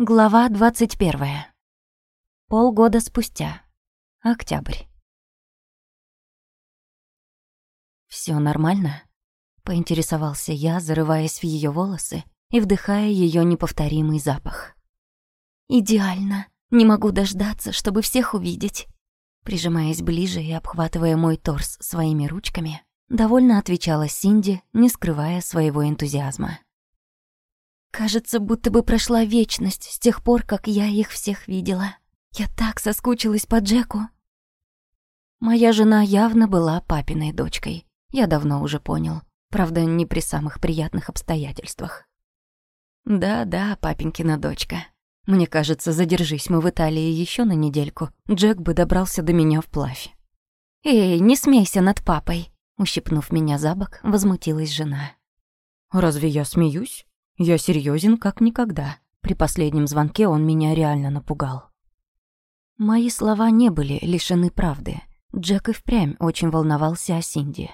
Глава 21. Полгода спустя. Октябрь. Все нормально?» — поинтересовался я, зарываясь в ее волосы и вдыхая ее неповторимый запах. «Идеально. Не могу дождаться, чтобы всех увидеть». Прижимаясь ближе и обхватывая мой торс своими ручками, довольно отвечала Синди, не скрывая своего энтузиазма. Кажется, будто бы прошла вечность с тех пор, как я их всех видела. Я так соскучилась по Джеку. Моя жена явно была папиной дочкой. Я давно уже понял. Правда, не при самых приятных обстоятельствах. Да-да, папенькина дочка. Мне кажется, задержись мы в Италии еще на недельку, Джек бы добрался до меня вплавь. «Эй, не смейся над папой!» Ущипнув меня за бок, возмутилась жена. «Разве я смеюсь?» Я серьезен как никогда. При последнем звонке он меня реально напугал. Мои слова не были лишены правды. Джек и впрямь очень волновался о Синди.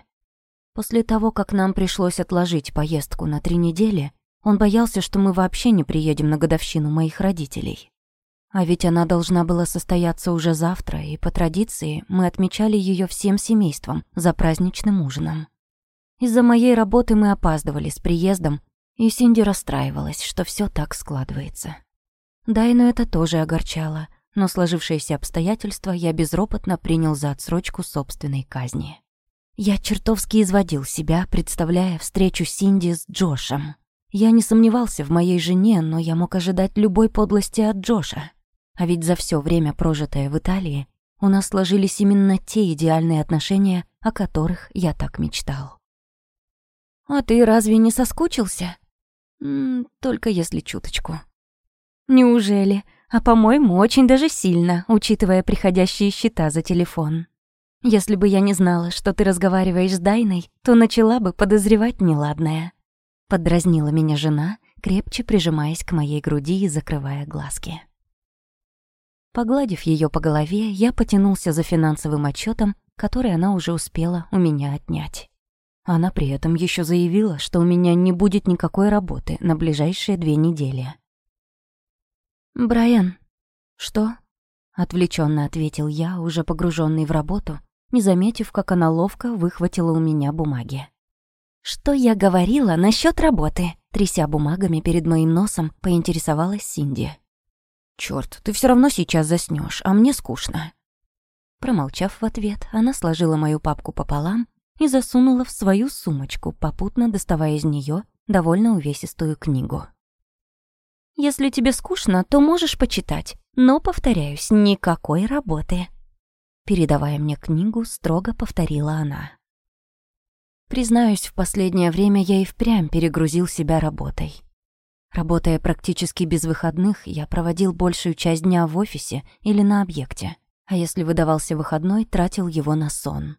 После того, как нам пришлось отложить поездку на три недели, он боялся, что мы вообще не приедем на годовщину моих родителей. А ведь она должна была состояться уже завтра, и по традиции мы отмечали ее всем семейством за праздничным ужином. Из-за моей работы мы опаздывали с приездом, и Синди расстраивалась, что все так складывается. Дайну это тоже огорчало, но сложившиеся обстоятельства я безропотно принял за отсрочку собственной казни. Я чертовски изводил себя, представляя встречу Синди с Джошем. Я не сомневался в моей жене, но я мог ожидать любой подлости от Джоша. А ведь за все время, прожитое в Италии, у нас сложились именно те идеальные отношения, о которых я так мечтал. «А ты разве не соскучился?» Только если чуточку. Неужели? А по-моему, очень даже сильно, учитывая приходящие счета за телефон. Если бы я не знала, что ты разговариваешь с Дайной, то начала бы подозревать неладное. Подразнила меня жена, крепче прижимаясь к моей груди и закрывая глазки. Погладив ее по голове, я потянулся за финансовым отчетом, который она уже успела у меня отнять. Она при этом еще заявила, что у меня не будет никакой работы на ближайшие две недели. «Брайан». «Что?» — отвлеченно ответил я, уже погруженный в работу, не заметив, как она ловко выхватила у меня бумаги. «Что я говорила насчет работы?» Тряся бумагами перед моим носом, поинтересовалась Синди. «Чёрт, ты все равно сейчас заснешь, а мне скучно». Промолчав в ответ, она сложила мою папку пополам и засунула в свою сумочку, попутно доставая из нее довольно увесистую книгу. «Если тебе скучно, то можешь почитать, но, повторяюсь, никакой работы». Передавая мне книгу, строго повторила она. Признаюсь, в последнее время я и впрямь перегрузил себя работой. Работая практически без выходных, я проводил большую часть дня в офисе или на объекте, а если выдавался выходной, тратил его на сон.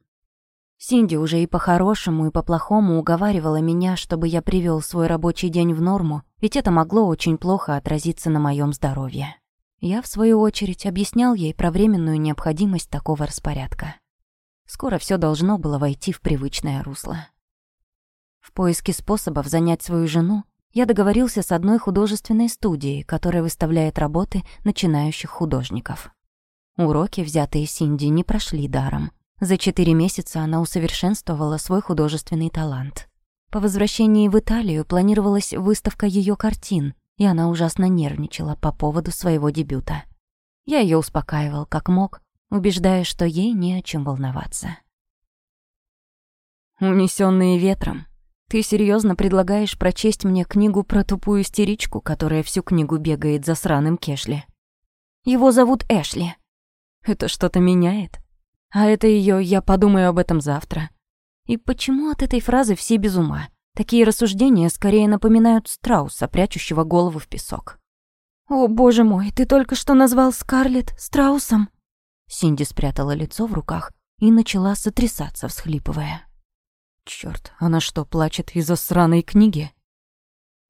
Синди уже и по-хорошему, и по-плохому уговаривала меня, чтобы я привел свой рабочий день в норму, ведь это могло очень плохо отразиться на моем здоровье. Я, в свою очередь, объяснял ей про временную необходимость такого распорядка. Скоро все должно было войти в привычное русло. В поиске способов занять свою жену я договорился с одной художественной студией, которая выставляет работы начинающих художников. Уроки, взятые Синди, не прошли даром. За четыре месяца она усовершенствовала свой художественный талант. По возвращении в Италию планировалась выставка ее картин, и она ужасно нервничала по поводу своего дебюта. Я ее успокаивал как мог, убеждая, что ей не о чем волноваться. Унесенные ветром. Ты серьезно предлагаешь прочесть мне книгу про тупую истеричку, которая всю книгу бегает за сраным Кешли? Его зовут Эшли. Это что-то меняет? А это ее «я подумаю об этом завтра». И почему от этой фразы все без ума? Такие рассуждения скорее напоминают страуса, прячущего голову в песок. «О, боже мой, ты только что назвал Скарлетт страусом?» Синди спрятала лицо в руках и начала сотрясаться, всхлипывая. Черт, она что, плачет из-за сраной книги?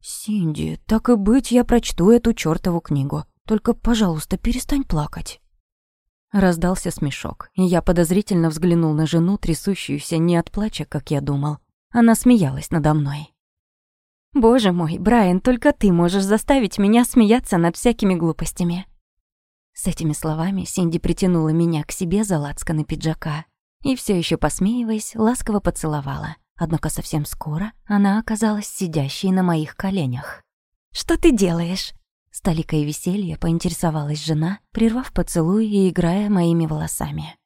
Синди, так и быть, я прочту эту чёртову книгу. Только, пожалуйста, перестань плакать. Раздался смешок, и я подозрительно взглянул на жену, трясущуюся не от плача, как я думал. Она смеялась надо мной. Боже мой, Брайан, только ты можешь заставить меня смеяться над всякими глупостями. С этими словами Синди притянула меня к себе за лацканы пиджака и все еще посмеиваясь, ласково поцеловала. Однако совсем скоро она оказалась сидящей на моих коленях. «Что ты делаешь?» С толикой веселья поинтересовалась жена, прервав поцелуй и играя моими волосами.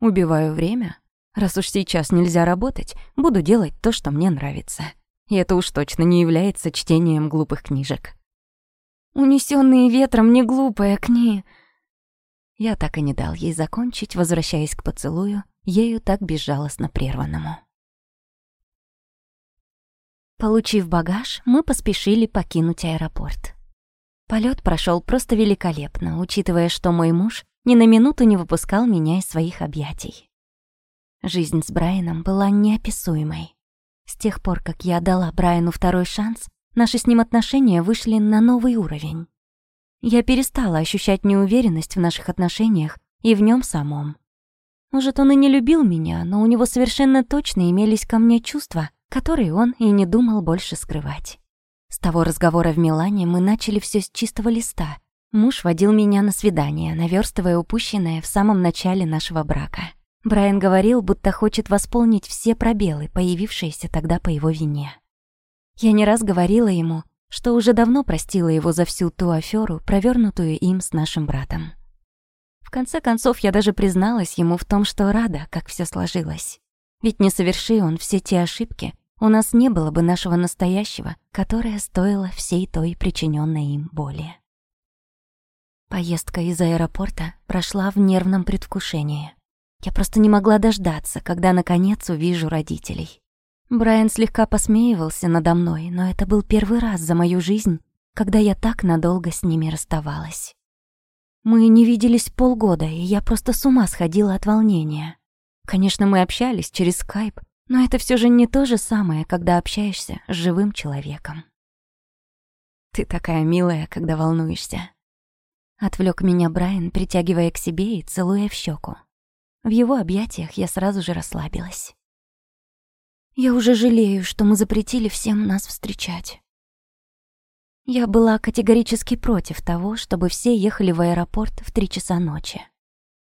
«Убиваю время. Раз уж сейчас нельзя работать, буду делать то, что мне нравится. И это уж точно не является чтением глупых книжек». «Унесённые ветром не глупая кни...» Я так и не дал ей закончить, возвращаясь к поцелую, ею так безжалостно прерванному. Получив багаж, мы поспешили покинуть аэропорт. Полет прошел просто великолепно, учитывая, что мой муж ни на минуту не выпускал меня из своих объятий. Жизнь с Брайаном была неописуемой. С тех пор, как я дала Брайану второй шанс, наши с ним отношения вышли на новый уровень. Я перестала ощущать неуверенность в наших отношениях и в нем самом. Может, он и не любил меня, но у него совершенно точно имелись ко мне чувства, которые он и не думал больше скрывать. Того разговора в Милане мы начали все с чистого листа. Муж водил меня на свидание, наверстывая упущенное в самом начале нашего брака. Брайан говорил, будто хочет восполнить все пробелы, появившиеся тогда по его вине. Я не раз говорила ему, что уже давно простила его за всю ту аферу, провернутую им с нашим братом. В конце концов, я даже призналась ему в том, что рада, как все сложилось. Ведь не соверши он все те ошибки, у нас не было бы нашего настоящего, которое стоило всей той причиненной им боли. Поездка из аэропорта прошла в нервном предвкушении. Я просто не могла дождаться, когда наконец увижу родителей. Брайан слегка посмеивался надо мной, но это был первый раз за мою жизнь, когда я так надолго с ними расставалась. Мы не виделись полгода, и я просто с ума сходила от волнения. Конечно, мы общались через скайп, но это все же не то же самое, когда общаешься с живым человеком. «Ты такая милая, когда волнуешься», — отвлек меня Брайан, притягивая к себе и целуя в щеку. В его объятиях я сразу же расслабилась. «Я уже жалею, что мы запретили всем нас встречать». Я была категорически против того, чтобы все ехали в аэропорт в три часа ночи.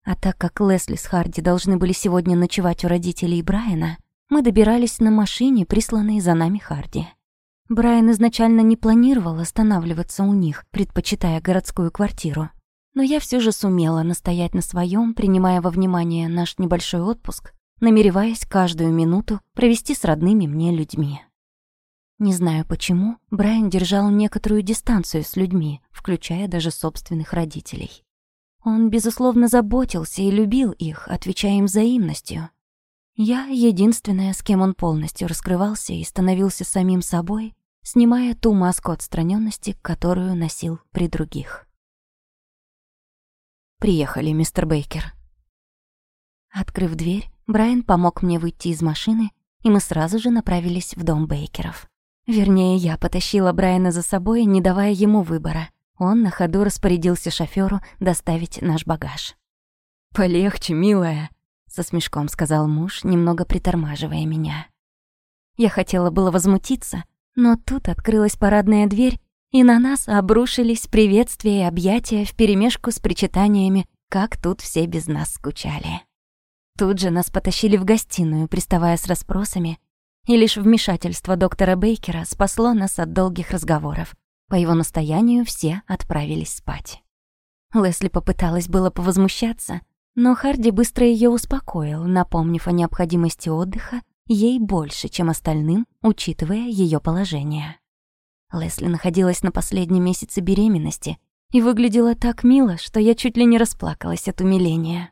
А так как Лесли с Харди должны были сегодня ночевать у родителей Брайана, мы добирались на машине, присланной за нами Харди. Брайан изначально не планировал останавливаться у них, предпочитая городскую квартиру. Но я все же сумела настоять на своем, принимая во внимание наш небольшой отпуск, намереваясь каждую минуту провести с родными мне людьми. Не знаю почему, Брайан держал некоторую дистанцию с людьми, включая даже собственных родителей. Он, безусловно, заботился и любил их, отвечая им взаимностью, я единственная, с кем он полностью раскрывался и становился самим собой, снимая ту маску отстраненности, которую носил при других. «Приехали, мистер Бейкер». Открыв дверь, Брайан помог мне выйти из машины, и мы сразу же направились в дом Бейкеров. Вернее, я потащила Брайана за собой, не давая ему выбора. Он на ходу распорядился шофёру доставить наш багаж. «Полегче, милая», со смешком сказал муж, немного притормаживая меня. Я хотела было возмутиться, но тут открылась парадная дверь, и на нас обрушились приветствия и объятия вперемешку с причитаниями, как тут все без нас скучали. Тут же нас потащили в гостиную, приставая с расспросами, и лишь вмешательство доктора Бейкера спасло нас от долгих разговоров. По его настоянию все отправились спать. Лесли попыталась было повозмущаться, но Харди быстро ее успокоил, напомнив о необходимости отдыха ей больше, чем остальным, учитывая ее положение. Лесли находилась на последнем месяце беременности и выглядела так мило, что я чуть ли не расплакалась от умиления.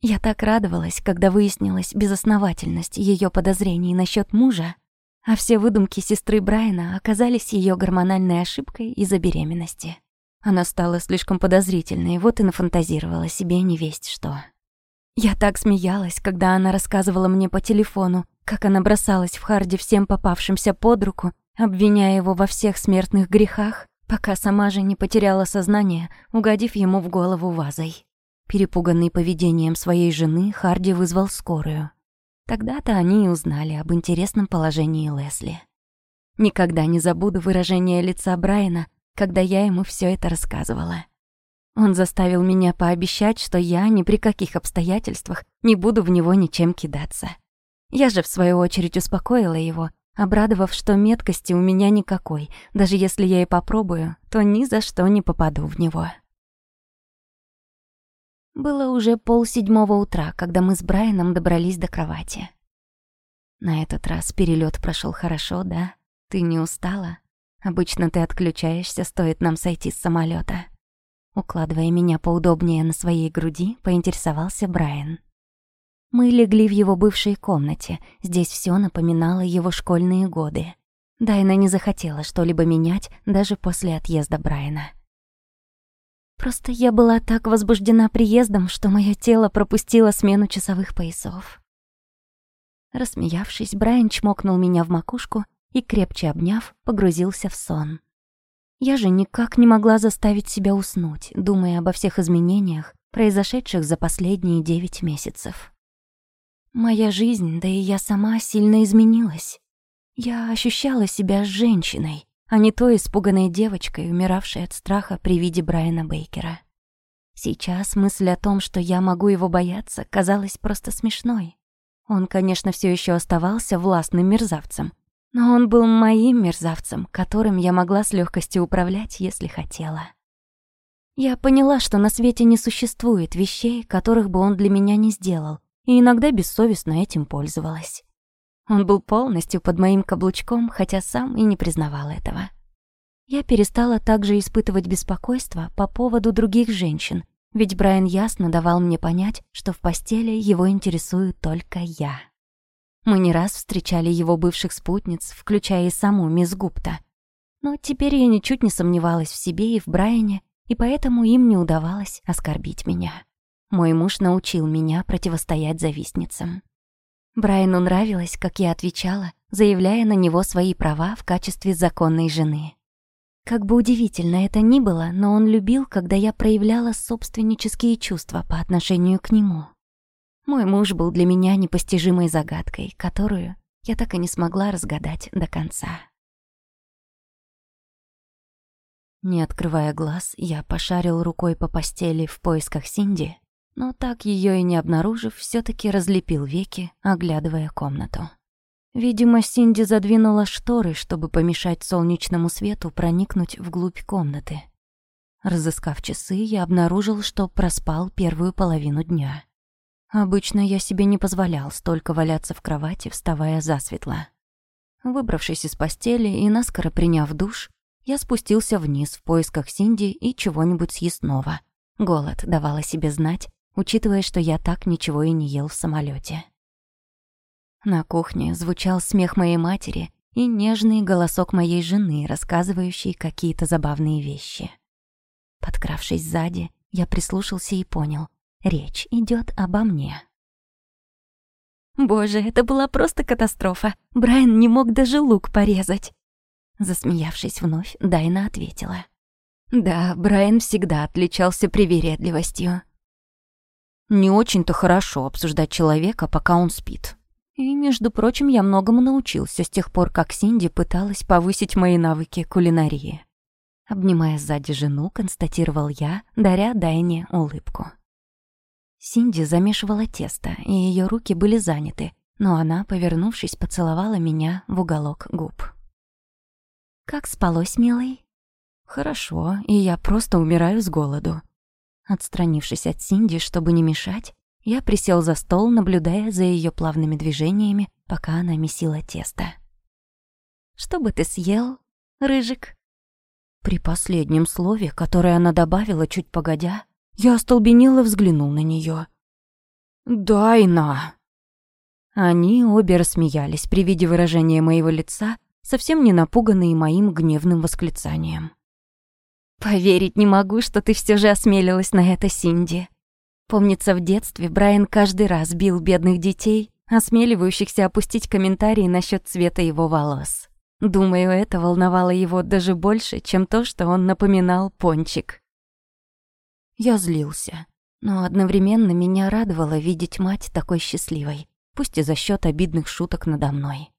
Я так радовалась, когда выяснилась безосновательность ее подозрений насчет мужа, а все выдумки сестры Брайана оказались ее гормональной ошибкой из-за беременности. Она стала слишком подозрительной, вот и нафантазировала себе невесть что. Я так смеялась, когда она рассказывала мне по телефону, как она бросалась в Харди всем попавшимся под руку, обвиняя его во всех смертных грехах, пока сама же не потеряла сознание, угодив ему в голову вазой. Перепуганный поведением своей жены, Харди вызвал скорую. Тогда-то они и узнали об интересном положении Лесли. Никогда не забуду выражение лица Брайана, когда я ему все это рассказывала. Он заставил меня пообещать, что я ни при каких обстоятельствах не буду в него ничем кидаться. Я же, в свою очередь, успокоила его, обрадовав, что меткости у меня никакой. Даже если я и попробую, то ни за что не попаду в него. Было уже полседьмого утра, когда мы с Брайаном добрались до кровати. На этот раз перелет прошел хорошо, да? Ты не устала? Обычно ты отключаешься, стоит нам сойти с самолета. Укладывая меня поудобнее на своей груди, поинтересовался Брайан. Мы легли в его бывшей комнате. Здесь все напоминало его школьные годы. Дайна не захотела что-либо менять даже после отъезда Брайана. Просто я была так возбуждена приездом, что мое тело пропустило смену часовых поясов. Рассмеявшись, Брайан чмокнул меня в макушку и, крепче обняв, погрузился в сон. Я же никак не могла заставить себя уснуть, думая обо всех изменениях, произошедших за последние девять месяцев. Моя жизнь, да и я сама сильно изменилась. Я ощущала себя женщиной, а не той испуганной девочкой, умиравшей от страха при виде Брайана Бейкера. Сейчас мысль о том, что я могу его бояться, казалась просто смешной. Он, конечно, все еще оставался властным мерзавцем, но он был моим мерзавцем, которым я могла с легкостью управлять, если хотела. Я поняла, что на свете не существует вещей, которых бы он для меня не сделал, и иногда бессовестно этим пользовалась. Он был полностью под моим каблучком, хотя сам и не признавал этого. Я перестала также испытывать беспокойство по поводу других женщин, ведь Брайан ясно давал мне понять, что в постели его интересую только я. Мы не раз встречали его бывших спутниц, включая и саму мисс Гупта. Но теперь я ничуть не сомневалась в себе и в Брайане, и поэтому им не удавалось оскорбить меня. Мой муж научил меня противостоять завистницам. Брайану нравилось, как я отвечала, заявляя на него свои права в качестве законной жены. Как бы удивительно это ни было, но он любил, когда я проявляла собственнические чувства по отношению к нему. Мой муж был для меня непостижимой загадкой, которую я так и не смогла разгадать до конца. Не открывая глаз, я пошарил рукой по постели в поисках Синди, но так ее и не обнаружив, все таки разлепил веки, оглядывая комнату. Видимо, Синди задвинула шторы, чтобы помешать солнечному свету проникнуть вглубь комнаты. Разыскав часы, я обнаружил, что проспал первую половину дня. Обычно я себе не позволял столько валяться в кровати, вставая засветло. Выбравшись из постели и наскоро приняв душ, я спустился вниз в поисках Синди и чего-нибудь съестного. Голод давал о себе знать, учитывая, что я так ничего и не ел в самолете. На кухне звучал смех моей матери и нежный голосок моей жены, рассказывающий какие-то забавные вещи. Подкравшись сзади, я прислушался и понял, Речь идет обо мне. Боже, это была просто катастрофа. Брайан не мог даже лук порезать. Засмеявшись вновь, Дайна ответила. Да, Брайан всегда отличался привередливостью. Не очень-то хорошо обсуждать человека, пока он спит. И, между прочим, я многому научился с тех пор, как Синди пыталась повысить мои навыки кулинарии. Обнимая сзади жену, констатировал я, даря Дайне улыбку. Синди замешивала тесто, и ее руки были заняты, но она, повернувшись, поцеловала меня в уголок губ. «Как спалось, милый?» «Хорошо, и я просто умираю с голоду». Отстранившись от Синди, чтобы не мешать, я присел за стол, наблюдая за ее плавными движениями, пока она месила тесто. «Что бы ты съел, рыжик?» При последнем слове, которое она добавила чуть погодя, я остолбенело взглянул на нее. «Дайна!» Они обе рассмеялись при виде выражения моего лица, совсем не напуганные моим гневным восклицанием. «Поверить не могу, что ты все же осмелилась на это, Синди. Помнится, в детстве Брайан каждый раз бил бедных детей, осмеливающихся опустить комментарии насчет цвета его волос. Думаю, это волновало его даже больше, чем то, что он напоминал пончик. Я злился, но одновременно меня радовало видеть мать такой счастливой, пусть и за счет обидных шуток надо мной.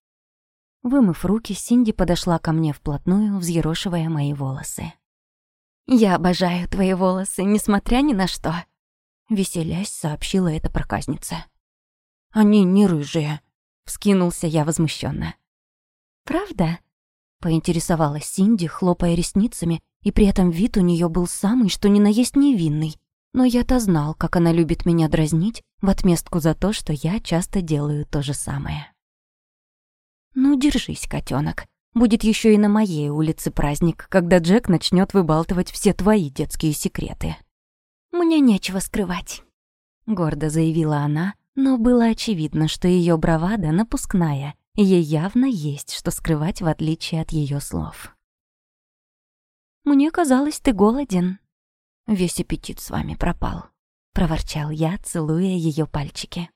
Вымыв руки, Синди подошла ко мне вплотную, взъерошивая мои волосы. «Я обожаю твои волосы, несмотря ни на что», — веселясь сообщила эта проказница. «Они не рыжие», — вскинулся я возмущенно. «Правда?» — поинтересовалась Синди, хлопая ресницами, и при этом вид у нее был самый, что ни на есть невинный. Но я-то знал, как она любит меня дразнить в отместку за то, что я часто делаю то же самое. «Ну, держись, котенок. Будет еще и на моей улице праздник, когда Джек начнет выбалтывать все твои детские секреты». «Мне нечего скрывать», — гордо заявила она, но было очевидно, что ее бравада напускная, и ей явно есть что скрывать в отличие от ее слов. «Мне казалось, ты голоден». «Весь аппетит с вами пропал», — проворчал я, целуя ее пальчики.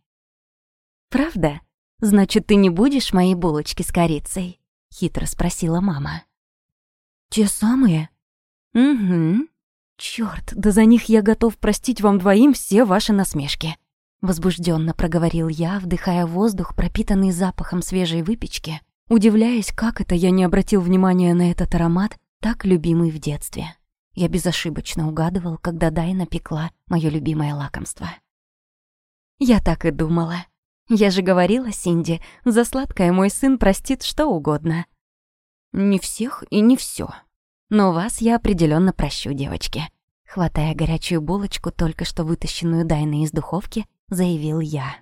«Правда? Значит, ты не будешь мои булочки с корицей?» — хитро спросила мама. «Те самые?» «Угу. Чёрт, да за них я готов простить вам двоим все ваши насмешки», Возбужденно проговорил я, вдыхая воздух, пропитанный запахом свежей выпечки, удивляясь, как это я не обратил внимания на этот аромат, так любимый в детстве. Я безошибочно угадывал, когда Дайна пекла моё любимое лакомство. Я так и думала. Я же говорила Синди, за сладкое мой сын простит что угодно. Не всех и не всё. Но вас я определённо прощу, девочки. Хватая горячую булочку, только что вытащенную Дайной из духовки, заявил я.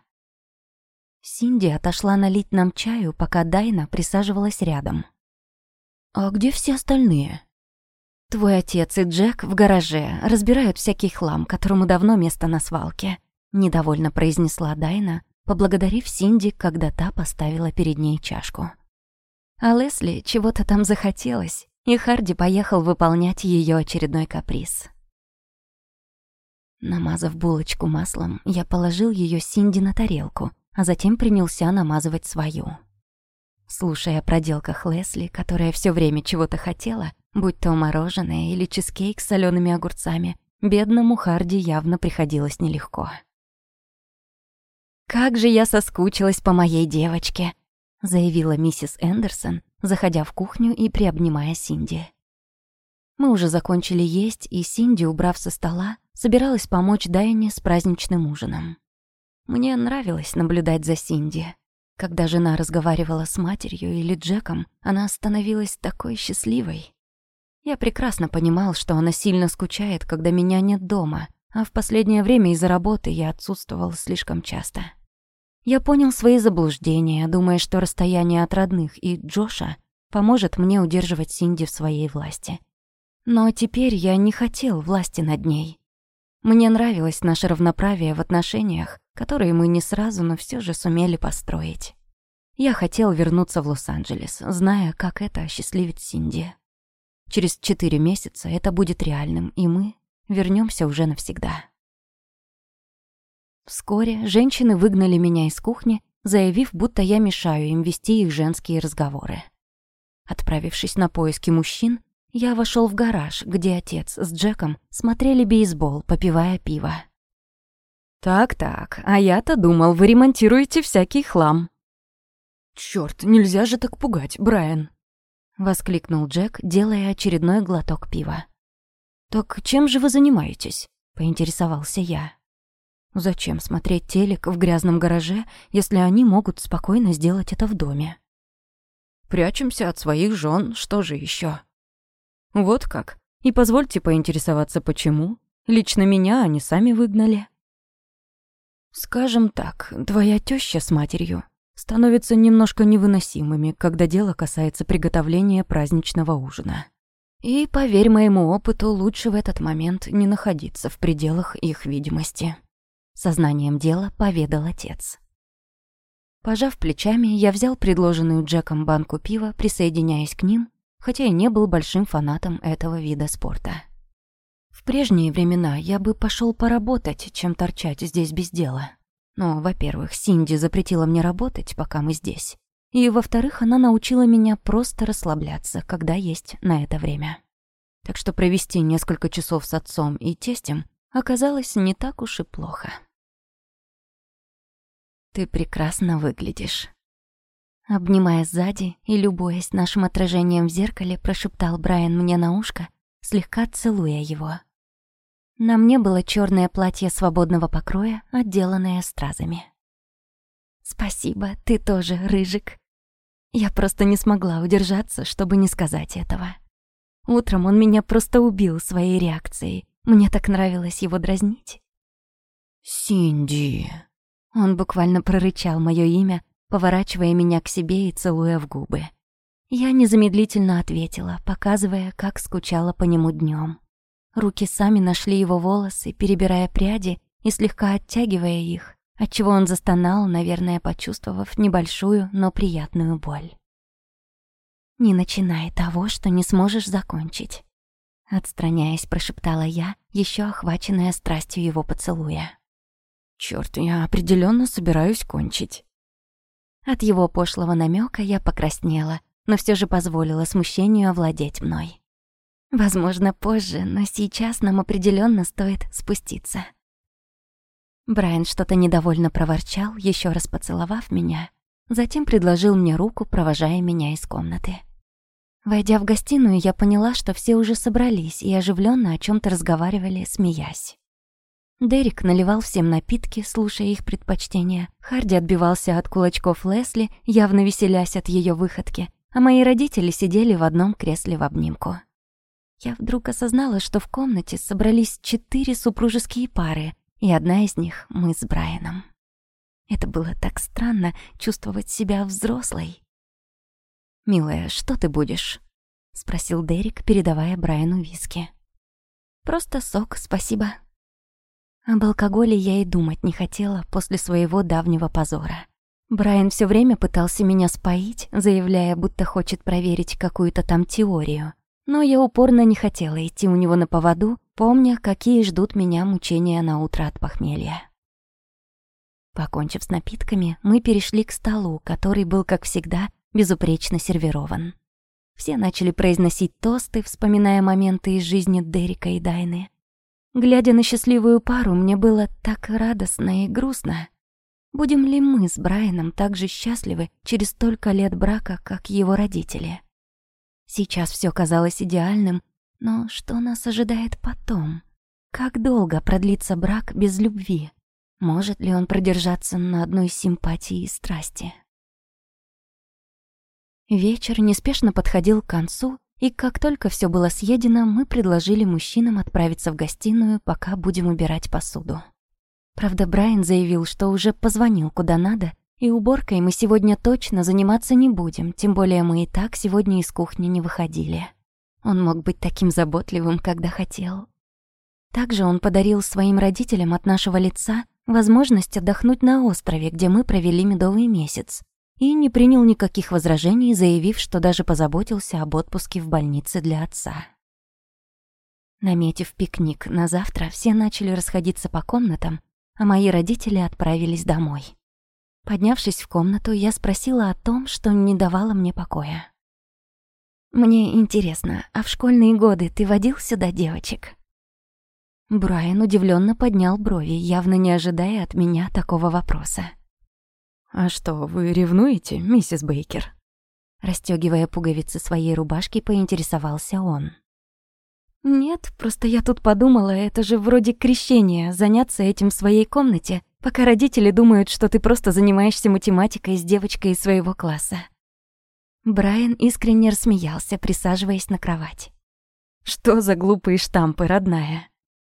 Синди отошла налить нам чаю, пока Дайна присаживалась рядом. «А где все остальные?» «Твой отец и Джек в гараже разбирают всякий хлам, которому давно место на свалке», — недовольно произнесла Дайна, поблагодарив Синди, когда та поставила перед ней чашку. А Лесли чего-то там захотелось, и Харди поехал выполнять ее очередной каприз. Намазав булочку маслом, я положил ее Синди на тарелку, а затем принялся намазывать свою. Слушая о проделках Лесли, которая все время чего-то хотела, будь то мороженое или чизкейк с солеными огурцами, бедному Харди явно приходилось нелегко. «Как же я соскучилась по моей девочке!» — заявила миссис Эндерсон, заходя в кухню и приобнимая Синди. Мы уже закончили есть, и Синди, убрав со стола, собиралась помочь Дайне с праздничным ужином. Мне нравилось наблюдать за Синди. Когда жена разговаривала с матерью или Джеком, она становилась такой счастливой. Я прекрасно понимал, что она сильно скучает, когда меня нет дома, а в последнее время из-за работы я отсутствовал слишком часто. Я понял свои заблуждения, думая, что расстояние от родных и Джоша поможет мне удерживать Синди в своей власти. Но теперь я не хотел власти над ней. Мне нравилось наше равноправие в отношениях, которые мы не сразу, но все же сумели построить. Я хотел вернуться в Лос-Анджелес, зная, как это осчастливит Синди. Через четыре месяца это будет реальным, и мы вернемся уже навсегда. Вскоре женщины выгнали меня из кухни, заявив, будто я мешаю им вести их женские разговоры. Отправившись на поиски мужчин, я вошел в гараж, где отец с Джеком смотрели бейсбол, попивая пиво. «Так-так, а я-то думал, вы ремонтируете всякий хлам». «Чёрт, нельзя же так пугать, Брайан!» — воскликнул Джек, делая очередной глоток пива. «Так чем же вы занимаетесь?» — поинтересовался я. «Зачем смотреть телек в грязном гараже, если они могут спокойно сделать это в доме?» «Прячемся от своих жен, что же еще? Вот как. И позвольте поинтересоваться, почему. Лично меня они сами выгнали. Скажем так, твоя теща с матерью становятся немножко невыносимыми, когда дело касается приготовления праздничного ужина. И, поверь моему опыту, лучше в этот момент не находиться в пределах их видимости. Сознанием дела поведал отец. Пожав плечами, я взял предложенную Джеком банку пива, присоединяясь к ним, хотя и не был большим фанатом этого вида спорта. В прежние времена я бы пошел поработать, чем торчать здесь без дела. Но, во-первых, Синди запретила мне работать, пока мы здесь. И, во-вторых, она научила меня просто расслабляться, когда есть на это время. Так что провести несколько часов с отцом и тестем оказалось не так уж и плохо. «Ты прекрасно выглядишь», Обнимая сзади и любуясь нашим отражением в зеркале, прошептал Брайан мне на ушко, слегка целуя его. На мне было черное платье свободного покроя, отделанное стразами. «Спасибо, ты тоже, Рыжик». Я просто не смогла удержаться, чтобы не сказать этого. Утром он меня просто убил своей реакцией. Мне так нравилось его дразнить. «Синди». Он буквально прорычал моё имя, поворачивая меня к себе и целуя в губы. Я незамедлительно ответила, показывая, как скучала по нему днем. Руки сами нашли его волосы, перебирая пряди и слегка оттягивая их, отчего он застонал, наверное, почувствовав небольшую, но приятную боль. «Не начинай того, что не сможешь закончить», — отстраняясь, прошептала я, еще охваченная страстью его поцелуя. Черт, я определенно собираюсь кончить». От его пошлого намека я покраснела, но все же позволила смущению овладеть мной. Возможно, позже, но сейчас нам определенно стоит спуститься. Брайан что-то недовольно проворчал, еще раз поцеловав меня, затем предложил мне руку, провожая меня из комнаты. Войдя в гостиную, я поняла, что все уже собрались и оживленно о чем то разговаривали, смеясь. Дерек наливал всем напитки, слушая их предпочтения. Харди отбивался от кулачков Лесли, явно веселясь от ее выходки, а мои родители сидели в одном кресле в обнимку. Я вдруг осознала, что в комнате собрались четыре супружеские пары, и одна из них — мы с Брайаном. Это было так странно чувствовать себя взрослой. «Милая, что ты будешь?» — спросил Дерек, передавая Брайану виски. «Просто сок, спасибо». Об алкоголе я и думать не хотела после своего давнего позора. Брайан все время пытался меня споить, заявляя, будто хочет проверить какую-то там теорию — но я упорно не хотела идти у него на поводу, помня, какие ждут меня мучения на утро от похмелья. Покончив с напитками, мы перешли к столу, который был, как всегда, безупречно сервирован. Все начали произносить тосты, вспоминая моменты из жизни Дерека и Дайны. Глядя на счастливую пару, мне было так радостно и грустно. Будем ли мы с Брайаном так же счастливы через столько лет брака, как его родители? Сейчас все казалось идеальным, но что нас ожидает потом? Как долго продлится брак без любви? Может ли он продержаться на одной симпатии и страсти? Вечер неспешно подходил к концу, и как только все было съедено, мы предложили мужчинам отправиться в гостиную, пока будем убирать посуду. Правда, Брайан заявил, что уже позвонил куда надо и уборкой мы сегодня точно заниматься не будем, тем более мы и так сегодня из кухни не выходили. Он мог быть таким заботливым, когда хотел. Также он подарил своим родителям от нашего лица возможность отдохнуть на острове, где мы провели медовый месяц, и не принял никаких возражений, заявив, что даже позаботился об отпуске в больнице для отца. Наметив пикник на завтра, все начали расходиться по комнатам, а мои родители отправились домой. Поднявшись в комнату, я спросила о том, что не давало мне покоя. «Мне интересно, а в школьные годы ты водил сюда девочек?» Брайан удивленно поднял брови, явно не ожидая от меня такого вопроса. «А что, вы ревнуете, миссис Бейкер?» Растёгивая пуговицы своей рубашки, поинтересовался он. «Нет, просто я тут подумала, это же вроде крещения, заняться этим в своей комнате, пока родители думают, что ты просто занимаешься математикой с девочкой из своего класса». Брайан искренне рассмеялся, присаживаясь на кровать. «Что за глупые штампы, родная?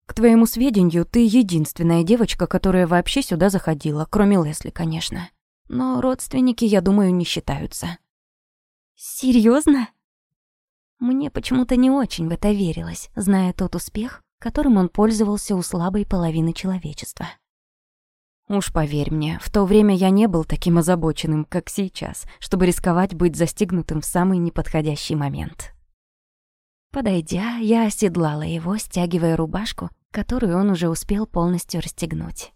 К твоему сведению, ты единственная девочка, которая вообще сюда заходила, кроме Лесли, конечно. Но родственники, я думаю, не считаются». «Серьёзно?» Мне почему-то не очень в это верилось, зная тот успех, которым он пользовался у слабой половины человечества. Уж поверь мне, в то время я не был таким озабоченным, как сейчас, чтобы рисковать быть застигнутым в самый неподходящий момент. Подойдя, я оседлала его, стягивая рубашку, которую он уже успел полностью расстегнуть.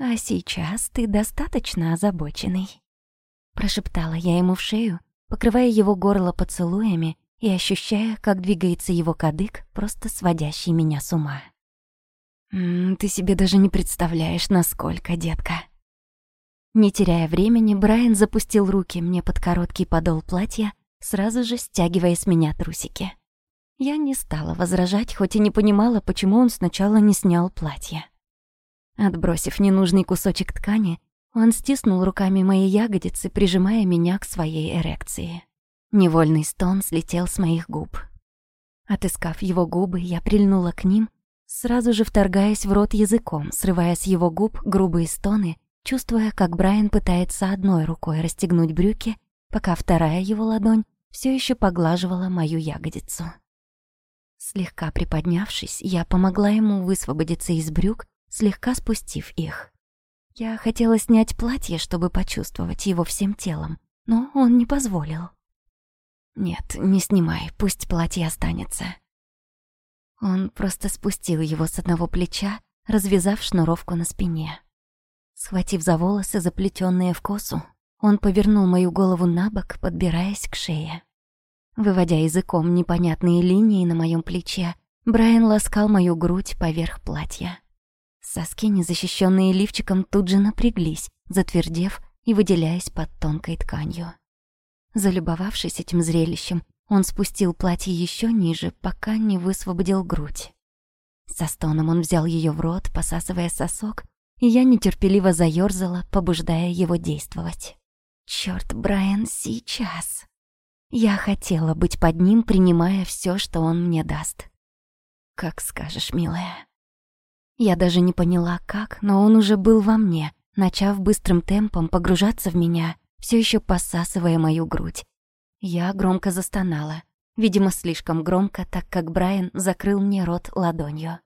«А сейчас ты достаточно озабоченный», — прошептала я ему в шею, покрывая его горло поцелуями и ощущая, как двигается его кадык, просто сводящий меня с ума. Ты себе даже не представляешь, насколько, детка. Не теряя времени, Брайан запустил руки мне под короткий подол платья, сразу же стягивая с меня трусики. Я не стала возражать, хоть и не понимала, почему он сначала не снял платье. Отбросив ненужный кусочек ткани, он стиснул руками мои ягодицы, прижимая меня к своей эрекции. Невольный стон слетел с моих губ. Отыскав его губы, я прильнула к ним, сразу же вторгаясь в рот языком, срывая с его губ грубые стоны чувствуя, как Брайан пытается одной рукой расстегнуть брюки, пока вторая его ладонь все еще поглаживала мою ягодицу. Слегка приподнявшись, я помогла ему высвободиться из брюк, слегка спустив их. Я хотела снять платье, чтобы почувствовать его всем телом, но он не позволил. «Нет, не снимай, пусть платье останется». Он просто спустил его с одного плеча, развязав шнуровку на спине. Схватив за волосы, заплетенные в косу, он повернул мою голову на бок, подбираясь к шее. Выводя языком непонятные линии на моем плече, Брайан ласкал мою грудь поверх платья. Соски, незащищенные лифчиком, тут же напряглись, затвердев и выделяясь под тонкой тканью. Залюбовавшись этим зрелищем, он спустил платье еще ниже, пока не высвободил грудь. Со стоном он взял ее в рот, посасывая сосок, и я нетерпеливо заёрзала, побуждая его действовать. Чёрт, Брайан, сейчас. Я хотела быть под ним, принимая всё, что он мне даст. Как скажешь, милая. Я даже не поняла, как, но он уже был во мне, начав быстрым темпом погружаться в меня, всё ещё посасывая мою грудь. Я громко застонала, видимо, слишком громко, так как Брайан закрыл мне рот ладонью.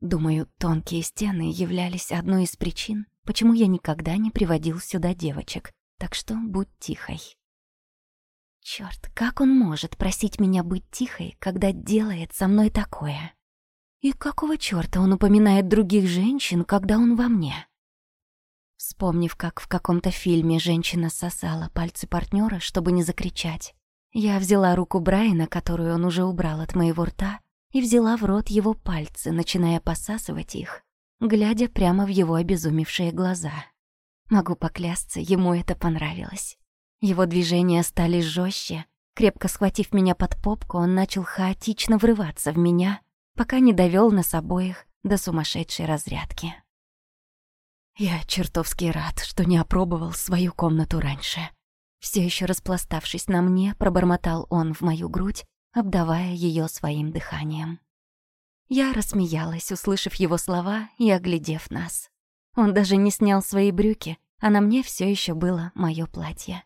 Думаю, тонкие стены являлись одной из причин, почему я никогда не приводил сюда девочек, так что будь тихой. Чёрт, как он может просить меня быть тихой, когда делает со мной такое? И какого чёрта он упоминает других женщин, когда он во мне? Вспомнив, как в каком-то фильме женщина сосала пальцы партнера, чтобы не закричать, я взяла руку Брайана, которую он уже убрал от моего рта, и взяла в рот его пальцы, начиная посасывать их, глядя прямо в его обезумевшие глаза. Могу поклясться, ему это понравилось. Его движения стали жестче. Крепко схватив меня под попку, он начал хаотично врываться в меня, пока не довел нас обоих до сумасшедшей разрядки. Я чертовски рад, что не опробовал свою комнату раньше. Все еще распластавшись на мне, пробормотал он в мою грудь, обдавая ее своим дыханием. Я рассмеялась, услышав его слова и оглядев нас. Он даже не снял свои брюки, а на мне все еще было мое платье.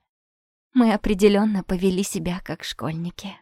Мы определенно повели себя как школьники.